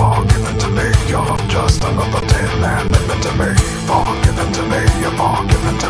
Given to me. You're just another dead man living to me. Forgiven to me, you're forgiven to me.